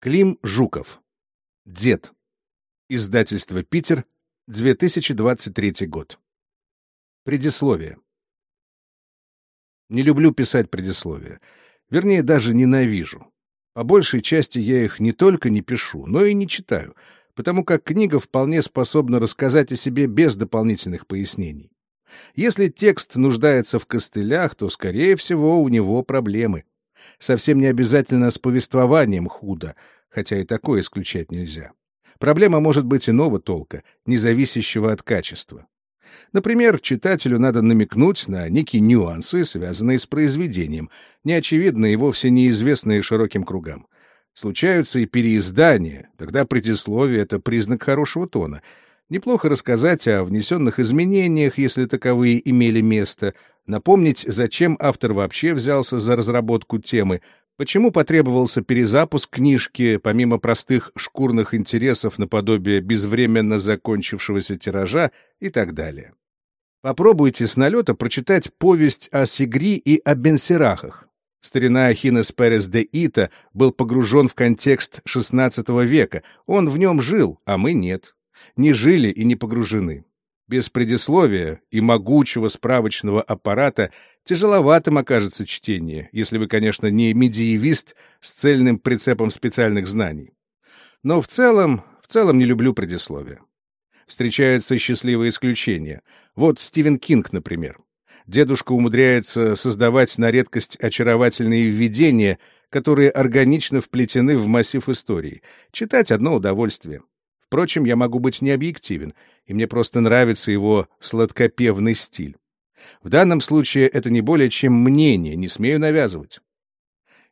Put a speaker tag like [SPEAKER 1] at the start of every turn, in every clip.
[SPEAKER 1] Клим Жуков. Дед. Издательство «Питер», 2023 год. Предисловие. Не люблю писать предисловия. Вернее, даже ненавижу. По большей части я их не только не пишу, но и не читаю, потому как книга вполне способна рассказать о себе без дополнительных пояснений. Если текст нуждается в костылях, то, скорее всего, у него проблемы. Совсем не обязательно с повествованием худо, хотя и такое исключать нельзя. Проблема может быть иного толка, не зависящего от качества. Например, читателю надо намекнуть на некие нюансы, связанные с произведением, неочевидные и вовсе неизвестные широким кругам. Случаются и переиздания, тогда предисловие — это признак хорошего тона. Неплохо рассказать о внесенных изменениях, если таковые имели место, напомнить, зачем автор вообще взялся за разработку темы, почему потребовался перезапуск книжки, помимо простых шкурных интересов наподобие безвременно закончившегося тиража и так далее. Попробуйте с налета прочитать повесть о Сигри и о Бенсерахах. Старина Ахинес Перес де Ита был погружен в контекст XVI века, он в нем жил, а мы нет. Не жили и не погружены. Без предисловия и могучего справочного аппарата тяжеловатым окажется чтение, если вы, конечно, не медиевист с цельным прицепом специальных знаний. Но в целом, в целом не люблю предисловия. Встречаются счастливые исключения. Вот Стивен Кинг, например дедушка умудряется создавать на редкость очаровательные введения, которые органично вплетены в массив истории. Читать одно удовольствие. Впрочем, я могу быть необъективен, и мне просто нравится его сладкопевный стиль. В данном случае это не более чем мнение, не смею навязывать.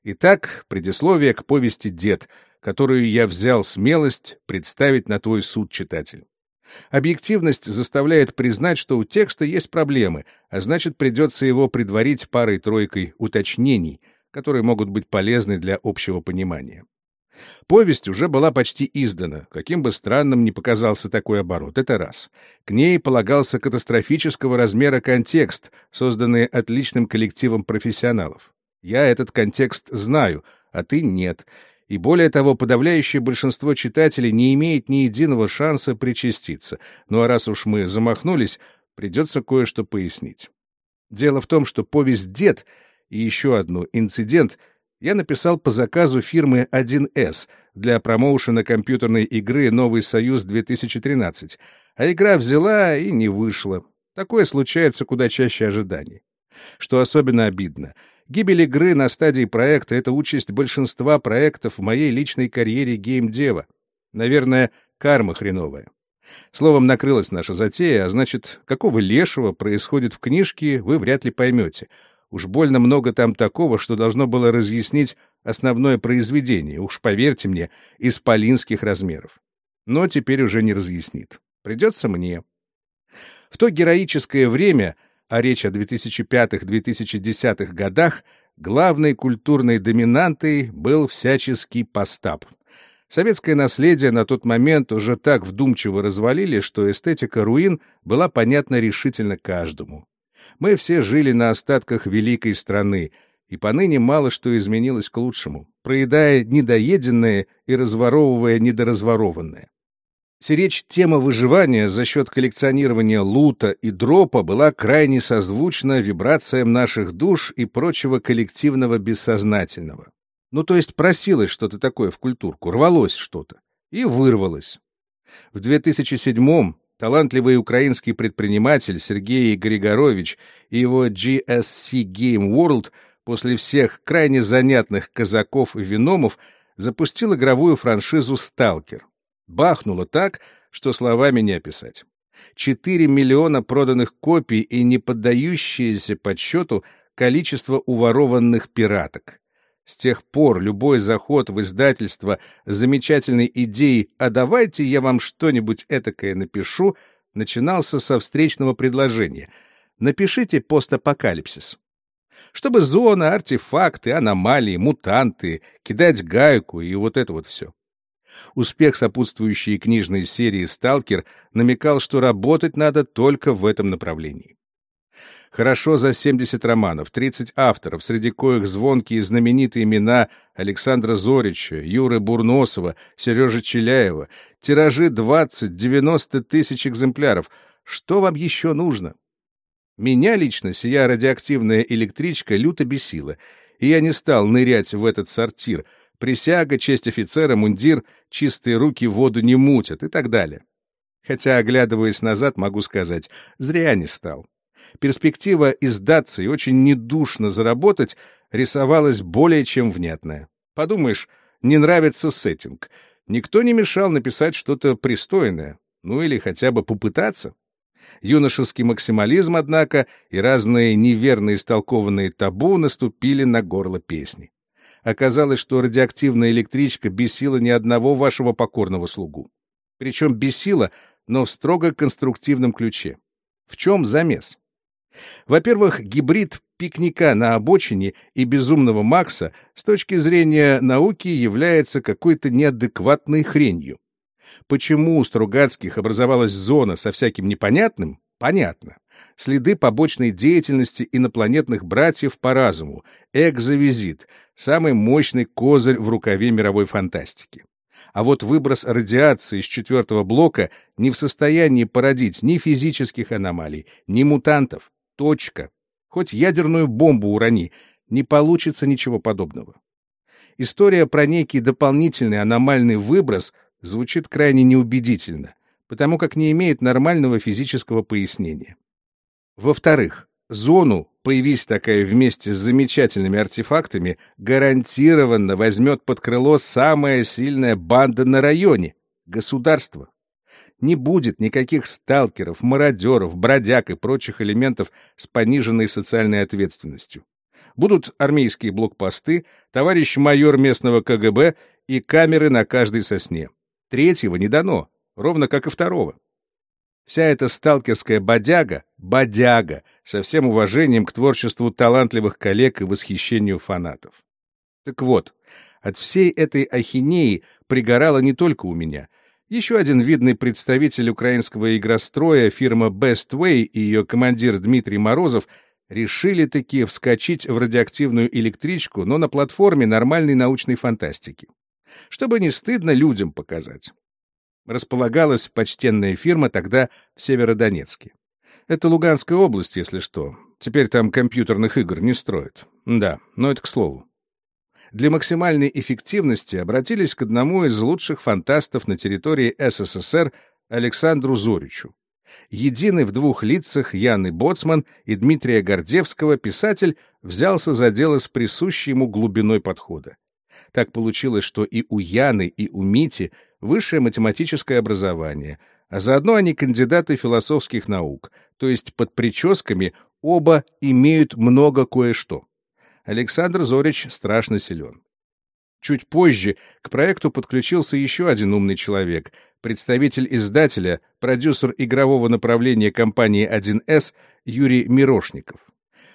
[SPEAKER 1] Итак, предисловие к повести «Дед», которую я взял смелость представить на твой суд, читатель. Объективность заставляет признать, что у текста есть проблемы, а значит, придется его предварить парой-тройкой уточнений, которые могут быть полезны для общего понимания. Повесть уже была почти издана, каким бы странным ни показался такой оборот, это раз. К ней полагался катастрофического размера контекст, созданный отличным коллективом профессионалов. Я этот контекст знаю, а ты нет, и более того, подавляющее большинство читателей не имеет ни единого шанса причаститься. Ну а раз уж мы замахнулись, придется кое-что пояснить. Дело в том, что повесть «Дед» и еще одну «Инцидент» я написал по заказу фирмы 1С для промоушена компьютерной игры «Новый Союз-2013», а игра взяла и не вышла. Такое случается куда чаще ожиданий. Что особенно обидно — Гибель игры на стадии проекта — это участь большинства проектов в моей личной карьере геймдева. Наверное, карма хреновая. Словом, накрылась наша затея, а значит, какого лешего происходит в книжке, вы вряд ли поймете. Уж больно много там такого, что должно было разъяснить основное произведение, уж поверьте мне, исполинских размеров. Но теперь уже не разъяснит. Придется мне. В то героическое время а речь о 2005-2010 годах, главной культурной доминантой был всяческий постап. Советское наследие на тот момент уже так вдумчиво развалили, что эстетика руин была понятна решительно каждому. Мы все жили на остатках великой страны, и поныне мало что изменилось к лучшему, проедая недоеденное и разворовывая недоразворованное. Сиречь тема выживания за счет коллекционирования лута и дропа была крайне созвучна вибрациям наших душ и прочего коллективного бессознательного. Ну, то есть просилось что-то такое в культурку, рвалось что-то. И вырвалось. В 2007-м талантливый украинский предприниматель Сергей Григорович и его GSC Game World после всех крайне занятных казаков и виномов запустил игровую франшизу «Сталкер». Бахнуло так, что словами не описать. Четыре миллиона проданных копий и не поддающееся подсчету количество уворованных пираток. С тех пор любой заход в издательство замечательной идеей «А давайте я вам что-нибудь этакое напишу» начинался со встречного предложения «Напишите постапокалипсис». Чтобы зона, артефакты, аномалии, мутанты, кидать гайку и вот это вот все. Успех сопутствующей книжной серии «Сталкер» намекал, что работать надо только в этом направлении. Хорошо за 70 романов, 30 авторов, среди коих звонкие и знаменитые имена Александра Зорича, Юры Бурносова, Сережи Челяева, тиражи 20-90 тысяч экземпляров. Что вам еще нужно? Меня лично сия радиоактивная электричка люто бесила, и я не стал нырять в этот сортир. Присяга, честь офицера, мундир, чистые руки воду не мутят и так далее. Хотя, оглядываясь назад, могу сказать, зря не стал перспектива издаться и очень недушно заработать рисовалась более чем внятная. Подумаешь, не нравится сеттинг. Никто не мешал написать что-то пристойное, ну или хотя бы попытаться. Юношеский максимализм, однако, и разные неверно истолкованные табу наступили на горло песни. Оказалось, что радиоактивная электричка бесила ни одного вашего покорного слугу. Причем бесила, но в строго конструктивном ключе. В чем замес? Во-первых, гибрид пикника на обочине и безумного Макса с точки зрения науки является какой-то неадекватной хренью. Почему у Стругацких образовалась зона со всяким непонятным? Понятно. Следы побочной деятельности инопланетных братьев по разуму, экзовизит, самый мощный козырь в рукаве мировой фантастики. А вот выброс радиации из четвертого блока не в состоянии породить ни физических аномалий, ни мутантов. Точка. Хоть ядерную бомбу урони, не получится ничего подобного. История про некий дополнительный аномальный выброс звучит крайне неубедительно, потому как не имеет нормального физического пояснения. Во-вторых, зону, появись такая вместе с замечательными артефактами, гарантированно возьмет под крыло самая сильная банда на районе — государство не будет никаких сталкеров, мародеров, бродяг и прочих элементов с пониженной социальной ответственностью. Будут армейские блокпосты, товарищ майор местного КГБ и камеры на каждой сосне. Третьего не дано, ровно как и второго. Вся эта сталкерская бодяга — бодяга, со всем уважением к творчеству талантливых коллег и восхищению фанатов. Так вот, от всей этой ахинеи пригорало не только у меня — еще один видный представитель украинского игростроя, фирма Bestway и ее командир Дмитрий Морозов решили таки вскочить в радиоактивную электричку, но на платформе нормальной научной фантастики. Чтобы не стыдно людям показать. Располагалась почтенная фирма тогда в Северодонецке. Это Луганская область, если что. Теперь там компьютерных игр не строят. Да, но это к слову для максимальной эффективности обратились к одному из лучших фантастов на территории СССР Александру Зоричу. Единый в двух лицах Яны Боцман и Дмитрия Гордевского писатель взялся за дело с присущей ему глубиной подхода. Так получилось, что и у Яны, и у Мити высшее математическое образование, а заодно они кандидаты философских наук, то есть под прическами оба имеют много кое-что. Александр Зорич страшно силен. Чуть позже к проекту подключился еще один умный человек, представитель издателя, продюсер игрового направления компании 1С Юрий Мирошников.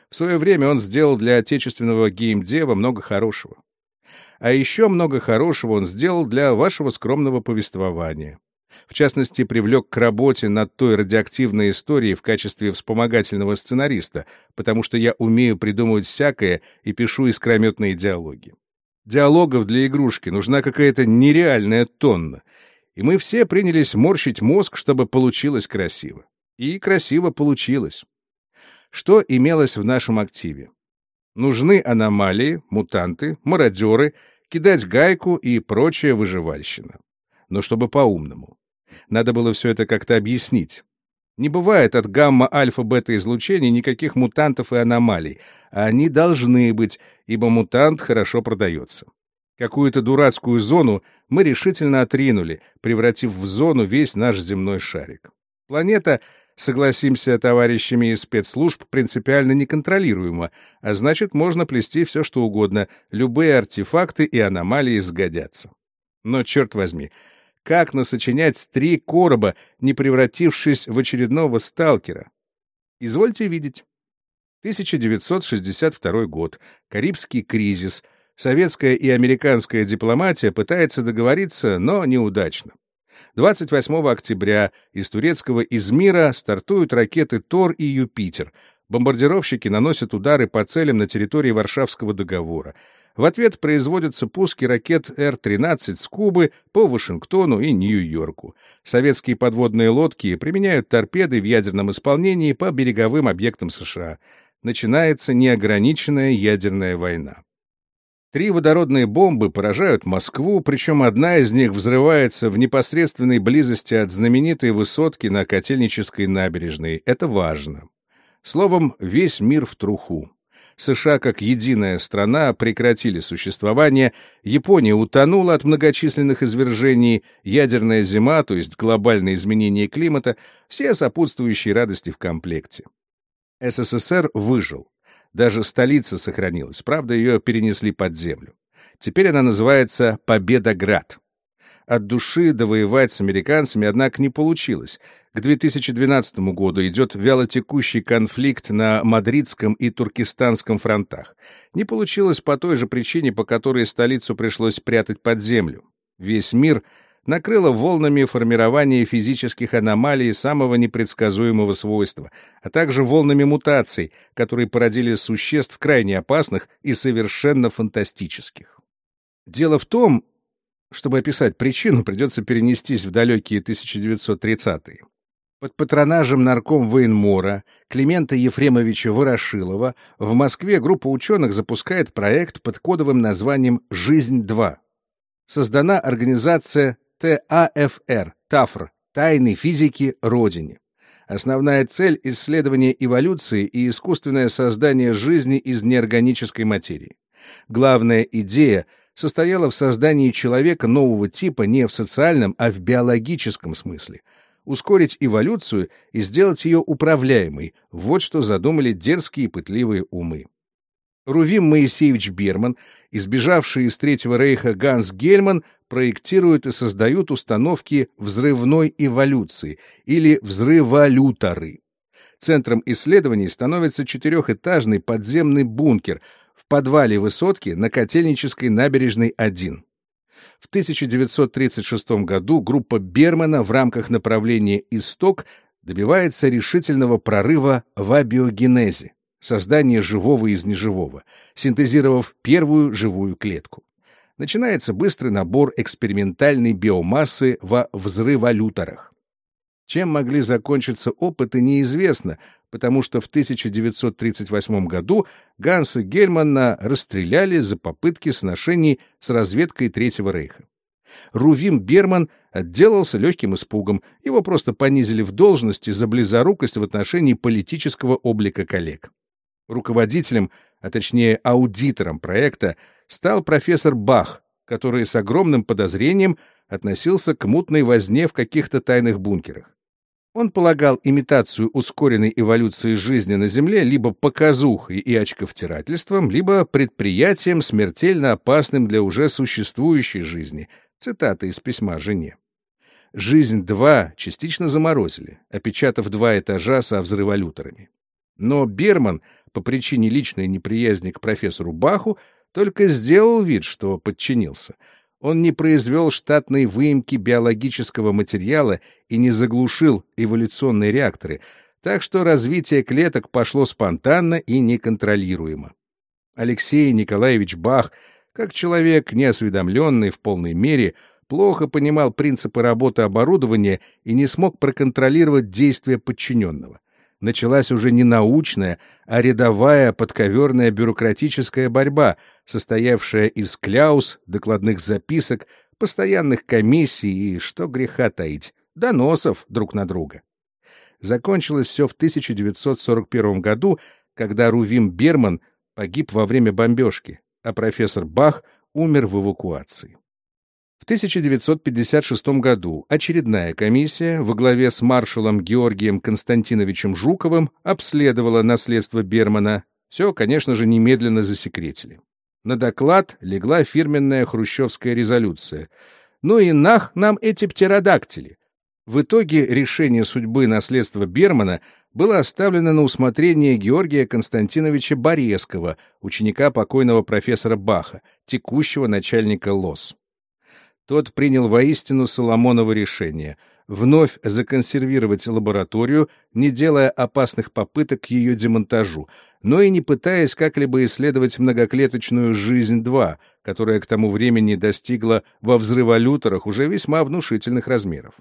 [SPEAKER 1] В свое время он сделал для отечественного геймдева много хорошего. А еще много хорошего он сделал для вашего скромного повествования. В частности, привлек к работе над той радиоактивной историей в качестве вспомогательного сценариста, потому что я умею придумывать всякое и пишу искрометные диалоги. Диалогов для игрушки нужна какая-то нереальная тонна, и мы все принялись морщить мозг, чтобы получилось красиво. И красиво получилось. Что имелось в нашем активе? Нужны аномалии, мутанты, мародеры, кидать гайку и прочая выживальщина. Но чтобы по-умному. Надо было все это как-то объяснить. Не бывает от гамма-альфа-бета-излучений никаких мутантов и аномалий, они должны быть, ибо мутант хорошо продается. Какую-то дурацкую зону мы решительно отринули, превратив в зону весь наш земной шарик. Планета, согласимся товарищами из спецслужб, принципиально неконтролируема, а значит, можно плести все, что угодно, любые артефакты и аномалии сгодятся. Но, черт возьми, как насочинять три короба, не превратившись в очередного сталкера? Извольте видеть. 1962 год. Карибский кризис. Советская и американская дипломатия пытается договориться, но неудачно. 28 октября из турецкого Измира стартуют ракеты «Тор» и «Юпитер». Бомбардировщики наносят удары по целям на территории Варшавского договора. В ответ производятся пуски ракет Р-13 с Кубы по Вашингтону и Нью-Йорку. Советские подводные лодки применяют торпеды в ядерном исполнении по береговым объектам США. Начинается неограниченная ядерная война. Три водородные бомбы поражают Москву, причем одна из них взрывается в непосредственной близости от знаменитой высотки на Котельнической набережной. Это важно. Словом, весь мир в труху. США как единая страна прекратили существование, Япония утонула от многочисленных извержений, ядерная зима, то есть глобальное изменение климата, все сопутствующие радости в комплекте. СССР выжил. Даже столица сохранилась, правда, ее перенесли под землю. Теперь она называется Победоград. От души довоевать с американцами, однако, не получилось. К 2012 году идет вялотекущий конфликт на Мадридском и Туркестанском фронтах. Не получилось по той же причине, по которой столицу пришлось прятать под землю. Весь мир накрыло волнами формирования физических аномалий самого непредсказуемого свойства, а также волнами мутаций, которые породили существ крайне опасных и совершенно фантастических. Дело в том, чтобы описать причину, придется перенестись в далекие 1930-е. Под патронажем нарком военмора Климента Ефремовича Ворошилова в Москве группа ученых запускает проект под кодовым названием «Жизнь-2». Создана организация ТАФР, ТАФР, Тайны физики Родине. Основная цель — исследование эволюции и искусственное создание жизни из неорганической материи. Главная идея состояла в создании человека нового типа не в социальном, а в биологическом смысле — ускорить эволюцию и сделать ее управляемой. Вот что задумали дерзкие и пытливые умы. Рувим Моисеевич Берман, избежавший из Третьего рейха Ганс Гельман, проектируют и создают установки взрывной эволюции или взрыволюторы. Центром исследований становится четырехэтажный подземный бункер в подвале высотки на Котельнической набережной 1. В 1936 году группа Бермана в рамках направления «Исток» добивается решительного прорыва в абиогенезе, создания живого из неживого, синтезировав первую живую клетку. Начинается быстрый набор экспериментальной биомассы во взрыволюторах. Чем могли закончиться опыты, неизвестно, потому что в 1938 году Ганса Гельмана расстреляли за попытки сношений с разведкой Третьего Рейха. Рувим Берман отделался легким испугом, его просто понизили в должности за близорукость в отношении политического облика коллег. Руководителем, а точнее аудитором проекта, стал профессор Бах, который с огромным подозрением относился к мутной возне в каких-то тайных бункерах. Он полагал имитацию ускоренной эволюции жизни на Земле либо показухой и очковтирательством, либо предприятием, смертельно опасным для уже существующей жизни. Цитата из письма жене. «Жизнь-2» частично заморозили, опечатав два этажа со взрыволюторами. Но Берман, по причине личной неприязни к профессору Баху, только сделал вид, что подчинился — он не произвел штатной выемки биологического материала и не заглушил эволюционные реакторы, так что развитие клеток пошло спонтанно и неконтролируемо. Алексей Николаевич Бах, как человек, неосведомленный в полной мере, плохо понимал принципы работы оборудования и не смог проконтролировать действия подчиненного началась уже не научная, а рядовая подковерная бюрократическая борьба, состоявшая из кляус, докладных записок, постоянных комиссий и, что греха таить, доносов друг на друга. Закончилось все в 1941 году, когда Рувим Берман погиб во время бомбежки, а профессор Бах умер в эвакуации. В 1956 году очередная комиссия во главе с маршалом Георгием Константиновичем Жуковым обследовала наследство Бермана. Все, конечно же, немедленно засекретили. На доклад легла фирменная хрущевская резолюция. «Ну и нах нам эти птеродактили!» В итоге решение судьбы наследства Бермана было оставлено на усмотрение Георгия Константиновича Борескова, ученика покойного профессора Баха, текущего начальника ЛОС. Тот принял воистину Соломоново решение — вновь законсервировать лабораторию, не делая опасных попыток к ее демонтажу, но и не пытаясь как-либо исследовать многоклеточную «Жизнь-2», которая к тому времени достигла во взрыволюторах уже весьма внушительных размеров.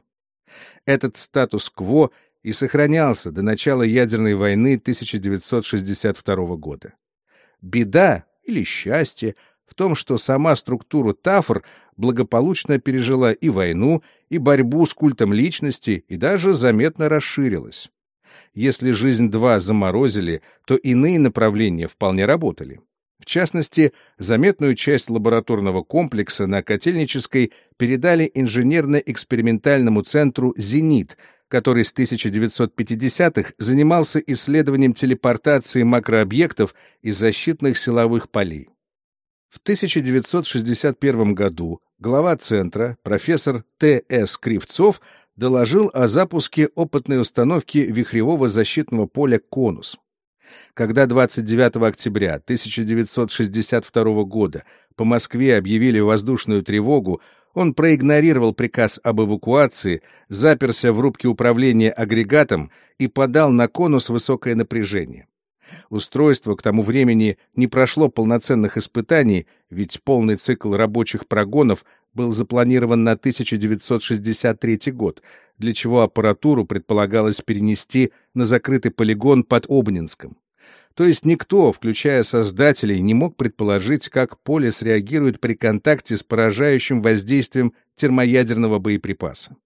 [SPEAKER 1] Этот статус-кво и сохранялся до начала ядерной войны 1962 года. Беда или счастье в том, что сама структура Тафр благополучно пережила и войну, и борьбу с культом личности, и даже заметно расширилась. Если жизнь-2 заморозили, то иные направления вполне работали. В частности, заметную часть лабораторного комплекса на Котельнической передали инженерно-экспериментальному центру «Зенит», который с 1950-х занимался исследованием телепортации макрообъектов из защитных силовых полей. В 1961 году глава центра, профессор Т.С. Кривцов, доложил о запуске опытной установки вихревого защитного поля «Конус». Когда 29 октября 1962 года по Москве объявили воздушную тревогу, он проигнорировал приказ об эвакуации, заперся в рубке управления агрегатом и подал на конус высокое напряжение. Устройство к тому времени не прошло полноценных испытаний, ведь полный цикл рабочих прогонов был запланирован на 1963 год, для чего аппаратуру предполагалось перенести на закрытый полигон под Обнинском. То есть никто, включая создателей, не мог предположить, как поле среагирует при контакте с поражающим воздействием термоядерного боеприпаса.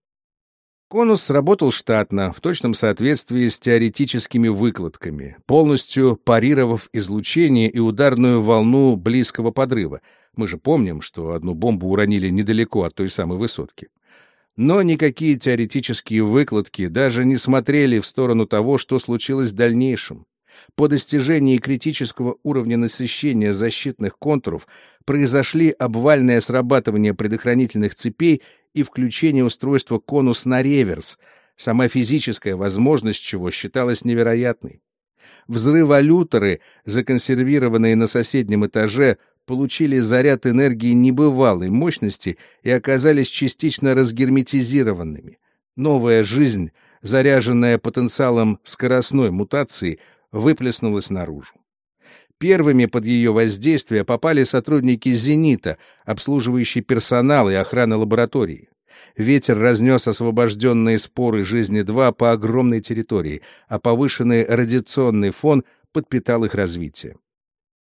[SPEAKER 1] Конус сработал штатно, в точном соответствии с теоретическими выкладками, полностью парировав излучение и ударную волну близкого подрыва. Мы же помним, что одну бомбу уронили недалеко от той самой высотки. Но никакие теоретические выкладки даже не смотрели в сторону того, что случилось в дальнейшем. По достижении критического уровня насыщения защитных контуров произошли обвальное срабатывание предохранительных цепей и включение устройства конус на реверс, сама физическая возможность чего считалась невероятной. Взрыволюторы, законсервированные на соседнем этаже, получили заряд энергии небывалой мощности и оказались частично разгерметизированными. Новая жизнь, заряженная потенциалом скоростной мутации, выплеснулась наружу. Первыми под ее воздействие попали сотрудники «Зенита», обслуживающий персонал и охрана лаборатории. Ветер разнес освобожденные споры жизни-2 по огромной территории, а повышенный радиационный фон подпитал их развитие.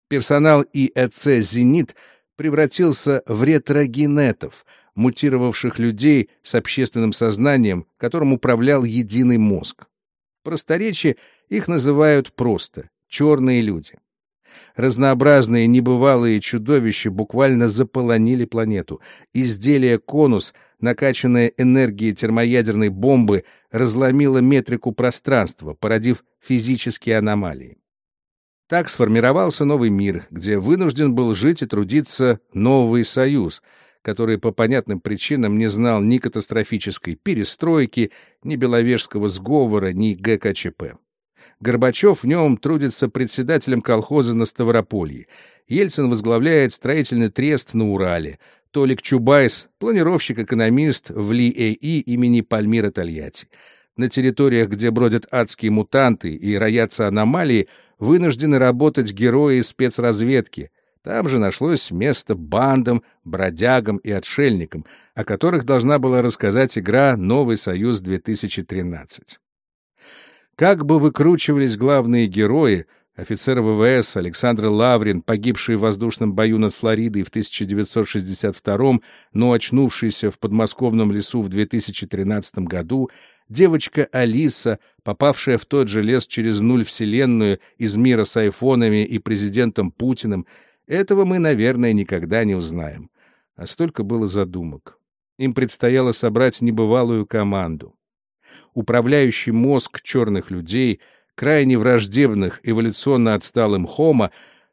[SPEAKER 1] Персонал ИЭЦ «Зенит» превратился в ретрогенетов, мутировавших людей с общественным сознанием, которым управлял единый мозг. В просторечии их называют просто «черные люди». Разнообразные небывалые чудовища буквально заполонили планету. Изделие «Конус», накачанное энергией термоядерной бомбы, разломило метрику пространства, породив физические аномалии. Так сформировался новый мир, где вынужден был жить и трудиться новый союз, который по понятным причинам не знал ни катастрофической перестройки, ни Беловежского сговора, ни ГКЧП. Горбачев в нем трудится председателем колхоза на Ставрополье. Ельцин возглавляет строительный трест на Урале. Толик Чубайс — планировщик-экономист в ЛИЭИ имени Пальмира Тольятти. На территориях, где бродят адские мутанты и роятся аномалии, вынуждены работать герои спецразведки. Там же нашлось место бандам, бродягам и отшельникам, о которых должна была рассказать игра «Новый Союз-2013». Как бы выкручивались главные герои, офицер ВВС Александр Лаврин, погибший в воздушном бою над Флоридой в 1962 но очнувшийся в подмосковном лесу в 2013 году, девочка Алиса, попавшая в тот же лес через нуль вселенную из мира с айфонами и президентом Путиным, этого мы, наверное, никогда не узнаем. А столько было задумок. Им предстояло собрать небывалую команду управляющий мозг черных людей, крайне враждебных эволюционно отсталым Хома,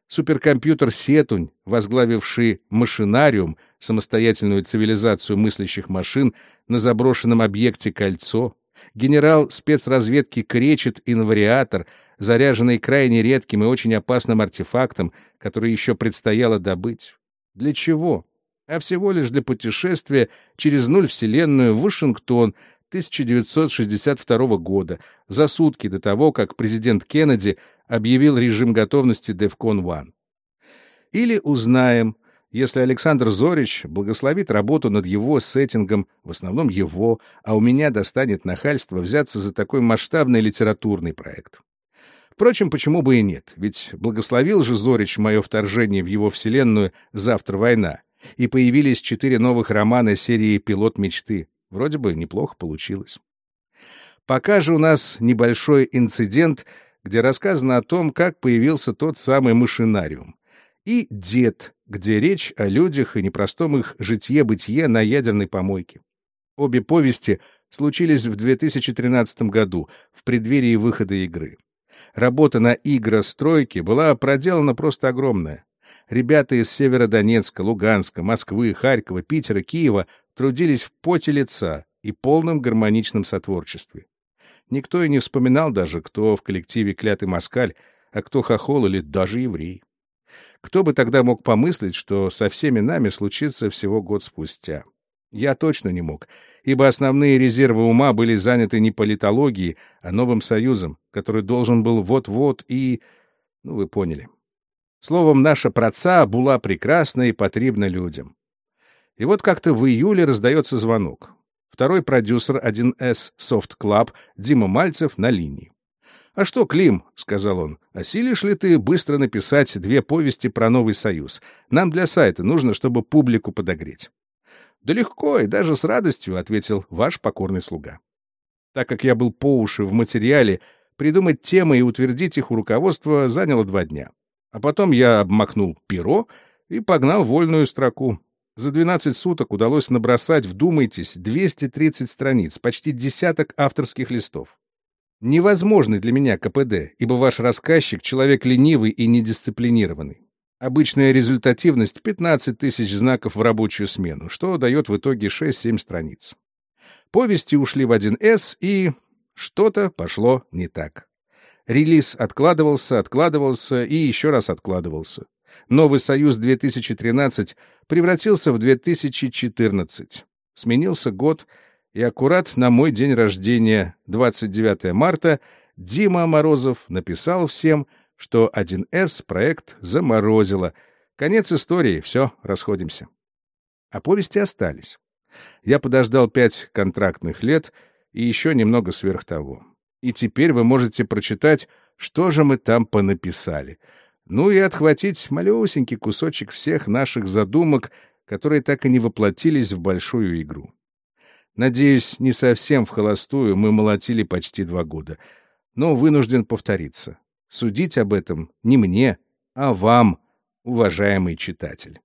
[SPEAKER 1] суперкомпьютер Сетунь, возглавивший машинариум, самостоятельную цивилизацию мыслящих машин на заброшенном объекте «Кольцо», генерал спецразведки Кречет Инвариатор, заряженный крайне редким и очень опасным артефактом, который еще предстояло добыть. Для чего? А всего лишь для путешествия через нуль Вселенную в Вашингтон — 1962 года, за сутки до того, как президент Кеннеди объявил режим готовности DEFCON-1. Или узнаем, если Александр Зорич благословит работу над его сеттингом, в основном его, а у меня достанет нахальство взяться за такой масштабный литературный проект. Впрочем, почему бы и нет, ведь благословил же Зорич мое вторжение в его вселенную «Завтра война», и появились четыре новых романа серии «Пилот мечты». Вроде бы неплохо получилось. Пока же у нас небольшой инцидент, где рассказано о том, как появился тот самый машинариум. И «Дед», где речь о людях и непростом их житье-бытие на ядерной помойке. Обе повести случились в 2013 году, в преддверии выхода игры. Работа на игростройке была проделана просто огромная. Ребята из Северодонецка, Луганска, Москвы, Харькова, Питера, Киева трудились в поте лица и полном гармоничном сотворчестве. Никто и не вспоминал даже, кто в коллективе клятый москаль, а кто хохол или даже еврей. Кто бы тогда мог помыслить, что со всеми нами случится всего год спустя? Я точно не мог, ибо основные резервы ума были заняты не политологией, а новым союзом, который должен был вот-вот и... Ну, вы поняли. Словом, наша праца была прекрасна и потребна людям. И вот как-то в июле раздается звонок. Второй продюсер 1С Soft Club Дима Мальцев на линии. «А что, Клим?» — сказал он. «Осилишь ли ты быстро написать две повести про Новый Союз? Нам для сайта нужно, чтобы публику подогреть». «Да легко и даже с радостью», — ответил ваш покорный слуга. Так как я был по уши в материале, придумать темы и утвердить их у руководства заняло два дня. А потом я обмакнул перо и погнал вольную строку. За 12 суток удалось набросать, вдумайтесь, 230 страниц, почти десяток авторских листов. Невозможный для меня КПД, ибо ваш рассказчик — человек ленивый и недисциплинированный. Обычная результативность — 15 тысяч знаков в рабочую смену, что дает в итоге 6-7 страниц. Повести ушли в 1С, и что-то пошло не так. Релиз откладывался, откладывался и еще раз откладывался. Новый Союз 2013 превратился в 2014. Сменился год, и аккурат на мой день рождения, 29 марта, Дима Морозов написал всем, что 1С проект заморозило. Конец истории, все, расходимся. А повести остались. Я подождал пять контрактных лет и еще немного сверх того и теперь вы можете прочитать, что же мы там понаписали. Ну и отхватить малюсенький кусочек всех наших задумок, которые так и не воплотились в большую игру. Надеюсь, не совсем в холостую мы молотили почти два года, но вынужден повториться. Судить об этом не мне, а вам, уважаемый читатель.